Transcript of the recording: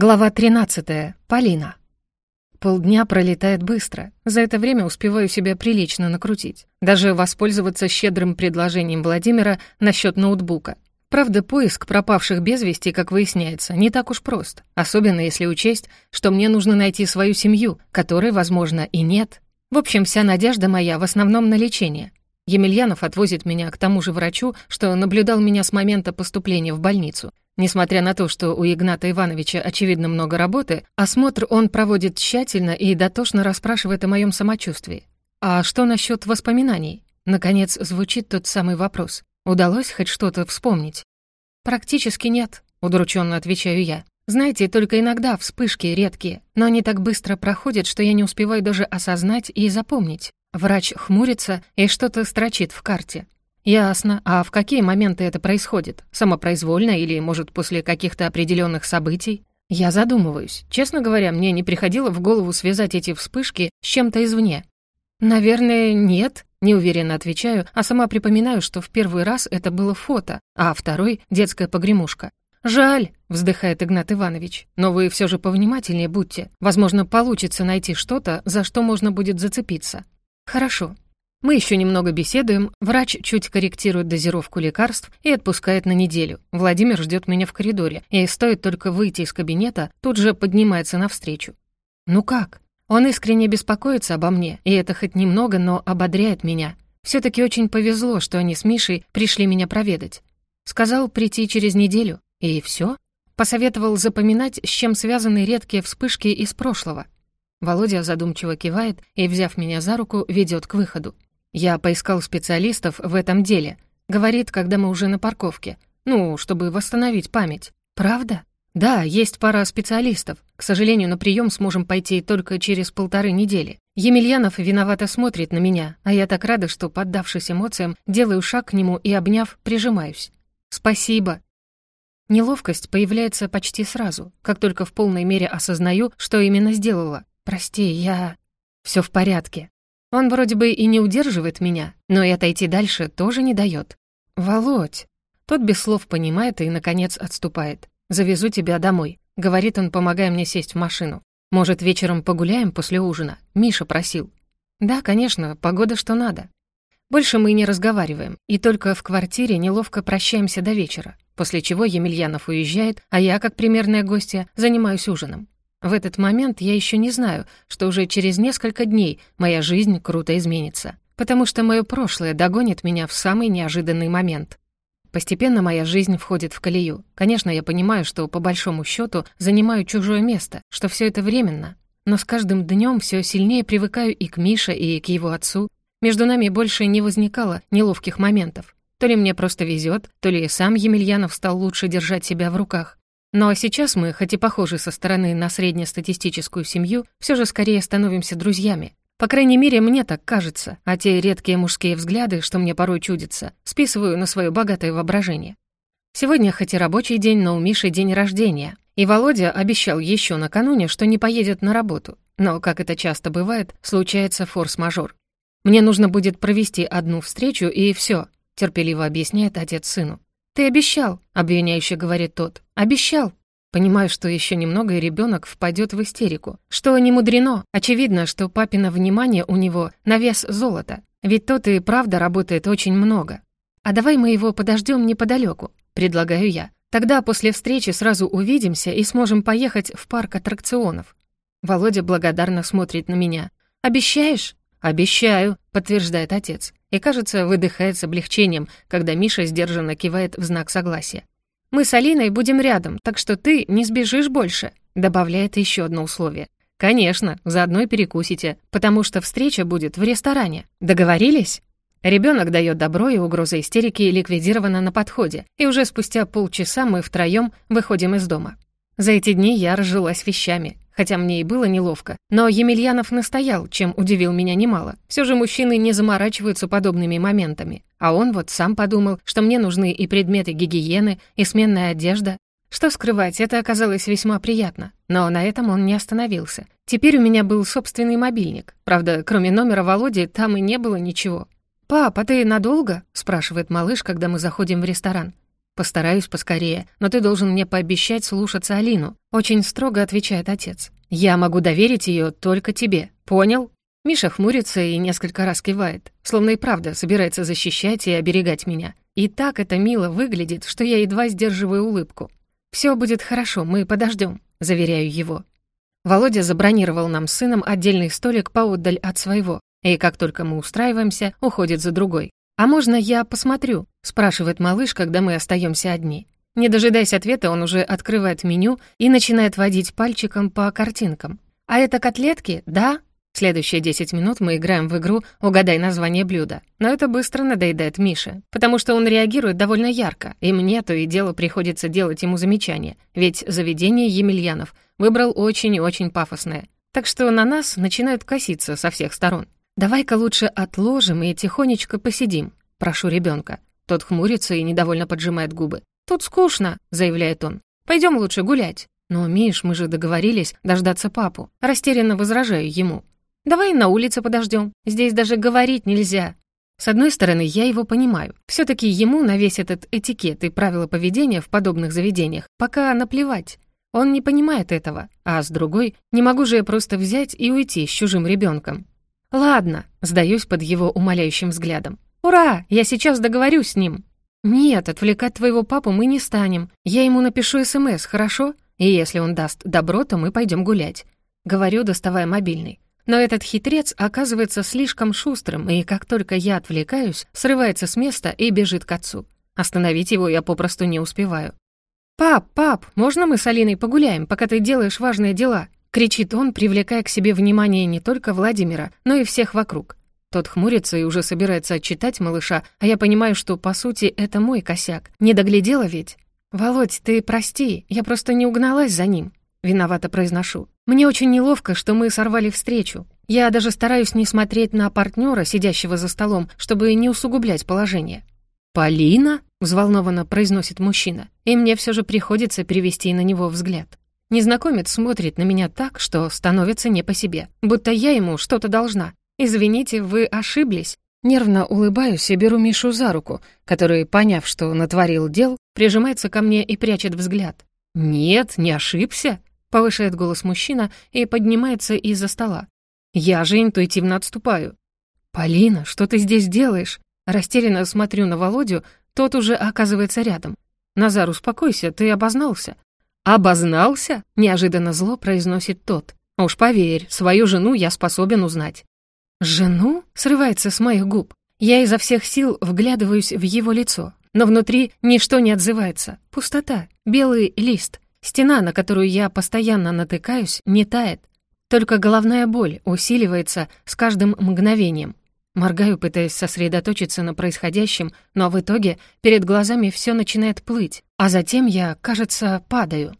Глава 13. Полина. Полдня пролетает быстро. За это время успеваю себя прилично накрутить. Даже воспользоваться щедрым предложением Владимира насчет ноутбука. Правда, поиск пропавших без вести, как выясняется, не так уж прост. Особенно если учесть, что мне нужно найти свою семью, которой, возможно, и нет. В общем, вся надежда моя в основном на лечение. Емельянов отвозит меня к тому же врачу, что наблюдал меня с момента поступления в больницу. Несмотря на то, что у Игната Ивановича очевидно много работы, осмотр он проводит тщательно и дотошно расспрашивает о моем самочувствии. А что насчет воспоминаний? Наконец звучит тот самый вопрос. Удалось хоть что-то вспомнить? Практически нет, удрученно отвечаю я. Знаете, только иногда вспышки редкие, но они так быстро проходят, что я не успеваю даже осознать и запомнить. Врач хмурится и что-то строчит в карте. «Ясно. А в какие моменты это происходит? Самопроизвольно или, может, после каких-то определенных событий?» Я задумываюсь. Честно говоря, мне не приходило в голову связать эти вспышки с чем-то извне. «Наверное, нет», — неуверенно отвечаю, а сама припоминаю, что в первый раз это было фото, а второй — детская погремушка. «Жаль», — вздыхает Игнат Иванович, «но вы все же повнимательнее будьте. Возможно, получится найти что-то, за что можно будет зацепиться». «Хорошо. Мы еще немного беседуем, врач чуть корректирует дозировку лекарств и отпускает на неделю. Владимир ждет меня в коридоре, и стоит только выйти из кабинета, тут же поднимается навстречу. «Ну как?» Он искренне беспокоится обо мне, и это хоть немного, но ободряет меня. все таки очень повезло, что они с Мишей пришли меня проведать. Сказал прийти через неделю, и все. Посоветовал запоминать, с чем связаны редкие вспышки из прошлого. Володя задумчиво кивает и, взяв меня за руку, ведет к выходу. Я поискал специалистов в этом деле. Говорит, когда мы уже на парковке. Ну, чтобы восстановить память. Правда? Да, есть пара специалистов. К сожалению, на прием сможем пойти только через полторы недели. Емельянов виновато смотрит на меня, а я так рада, что, поддавшись эмоциям, делаю шаг к нему и, обняв, прижимаюсь. Спасибо. Неловкость появляется почти сразу, как только в полной мере осознаю, что именно сделала. Прости, я... Все в порядке. Он вроде бы и не удерживает меня, но и отойти дальше тоже не дает. «Володь!» Тот без слов понимает и, наконец, отступает. «Завезу тебя домой», — говорит он, помогая мне сесть в машину. «Может, вечером погуляем после ужина?» Миша просил. «Да, конечно, погода что надо». Больше мы не разговариваем, и только в квартире неловко прощаемся до вечера, после чего Емельянов уезжает, а я, как примерная гостья, занимаюсь ужином. В этот момент я еще не знаю, что уже через несколько дней моя жизнь круто изменится, потому что мое прошлое догонит меня в самый неожиданный момент. Постепенно моя жизнь входит в колею. Конечно, я понимаю, что по большому счету занимаю чужое место, что все это временно. Но с каждым днем все сильнее привыкаю и к Мише, и к его отцу. Между нами больше не возникало неловких моментов. То ли мне просто везет, то ли сам Емельянов стал лучше держать себя в руках. Но сейчас мы, хоть и похожи со стороны на среднестатистическую семью, все же скорее становимся друзьями. По крайней мере, мне так кажется, а те редкие мужские взгляды, что мне порой чудятся, списываю на свое богатое воображение. Сегодня хоть и рабочий день, но у Миши день рождения. И Володя обещал еще накануне, что не поедет на работу. Но, как это часто бывает, случается форс-мажор. Мне нужно будет провести одну встречу, и все, терпеливо объясняет отец сыну. «Ты обещал», — обвиняюще говорит тот. «Обещал». Понимаю, что еще немного, и ребенок впадет в истерику. Что не мудрено. Очевидно, что папина внимание у него на вес золота. Ведь тот и правда работает очень много. А давай мы его подождем неподалеку, предлагаю я. Тогда после встречи сразу увидимся и сможем поехать в парк аттракционов. Володя благодарно смотрит на меня. «Обещаешь?» «Обещаю», — подтверждает отец и, кажется, выдыхает с облегчением, когда Миша сдержанно кивает в знак согласия. «Мы с Алиной будем рядом, так что ты не сбежишь больше», добавляет еще одно условие. «Конечно, заодно и перекусите, потому что встреча будет в ресторане. Договорились?» Ребенок дает добро, и угроза истерики ликвидирована на подходе, и уже спустя полчаса мы втроем выходим из дома. За эти дни я разжилась вещами хотя мне и было неловко. Но Емельянов настоял, чем удивил меня немало. Все же мужчины не заморачиваются подобными моментами. А он вот сам подумал, что мне нужны и предметы гигиены, и сменная одежда. Что скрывать, это оказалось весьма приятно. Но на этом он не остановился. Теперь у меня был собственный мобильник. Правда, кроме номера Володи, там и не было ничего. «Пап, а ты надолго?» — спрашивает малыш, когда мы заходим в ресторан. Постараюсь поскорее, но ты должен мне пообещать слушаться Алину», — очень строго отвечает отец. «Я могу доверить ее только тебе. Понял?» Миша хмурится и несколько раз кивает, словно и правда собирается защищать и оберегать меня. И так это мило выглядит, что я едва сдерживаю улыбку. «Все будет хорошо, мы подождем», — заверяю его. Володя забронировал нам с сыном отдельный столик поотдаль от своего, и как только мы устраиваемся, уходит за другой. «А можно я посмотрю?» — спрашивает малыш, когда мы остаемся одни. Не дожидаясь ответа, он уже открывает меню и начинает водить пальчиком по картинкам. «А это котлетки, да?» Следующие 10 минут мы играем в игру «Угадай название блюда». Но это быстро надоедает Мише, потому что он реагирует довольно ярко, и мне то и дело приходится делать ему замечания, ведь заведение Емельянов выбрал очень и очень пафосное. Так что на нас начинают коситься со всех сторон. «Давай-ка лучше отложим и тихонечко посидим», — прошу ребенка. Тот хмурится и недовольно поджимает губы. «Тут скучно», — заявляет он. Пойдем лучше гулять». «Но, Миш, мы же договорились дождаться папу». Растерянно возражаю ему. Давай на улице подождем. Здесь даже говорить нельзя. С одной стороны, я его понимаю. все таки ему на весь этот этикет и правила поведения в подобных заведениях пока наплевать. Он не понимает этого. А с другой, не могу же я просто взять и уйти с чужим ребенком. Ладно, сдаюсь под его умоляющим взглядом. Ура, я сейчас договорюсь с ним. Нет, отвлекать твоего папу мы не станем. Я ему напишу СМС, хорошо? И если он даст добро, то мы пойдем гулять. Говорю, доставая мобильный. Но этот хитрец оказывается слишком шустрым, и как только я отвлекаюсь, срывается с места и бежит к отцу. Остановить его я попросту не успеваю. «Пап, пап, можно мы с Алиной погуляем, пока ты делаешь важные дела?» — кричит он, привлекая к себе внимание не только Владимира, но и всех вокруг. Тот хмурится и уже собирается отчитать малыша, а я понимаю, что, по сути, это мой косяк. Не доглядела ведь? «Володь, ты прости, я просто не угналась за ним», — виновато произношу. Мне очень неловко, что мы сорвали встречу. Я даже стараюсь не смотреть на партнера, сидящего за столом, чтобы не усугублять положение. «Полина?» — взволнованно произносит мужчина, и мне все же приходится перевести на него взгляд. Незнакомец смотрит на меня так, что становится не по себе, будто я ему что-то должна. «Извините, вы ошиблись?» Нервно улыбаюсь и беру Мишу за руку, который, поняв, что натворил дел, прижимается ко мне и прячет взгляд. «Нет, не ошибся», Повышает голос мужчина и поднимается из-за стола. Я же интуитивно отступаю. «Полина, что ты здесь делаешь?» Растерянно смотрю на Володю, тот уже оказывается рядом. «Назар, успокойся, ты обознался». «Обознался?» — неожиданно зло произносит тот. «Уж поверь, свою жену я способен узнать». «Жену?» — срывается с моих губ. Я изо всех сил вглядываюсь в его лицо, но внутри ничто не отзывается. Пустота, белый лист — Стена, на которую я постоянно натыкаюсь, не тает. Только головная боль усиливается с каждым мгновением. Моргаю, пытаясь сосредоточиться на происходящем, но в итоге перед глазами все начинает плыть, а затем я, кажется, падаю.